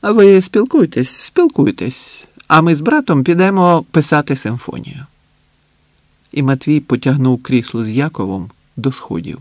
А ви спілкуйтесь, спілкуйтесь, а ми з братом підемо писати симфонію. І Матвій потягнув крісло з Яковом до сходів.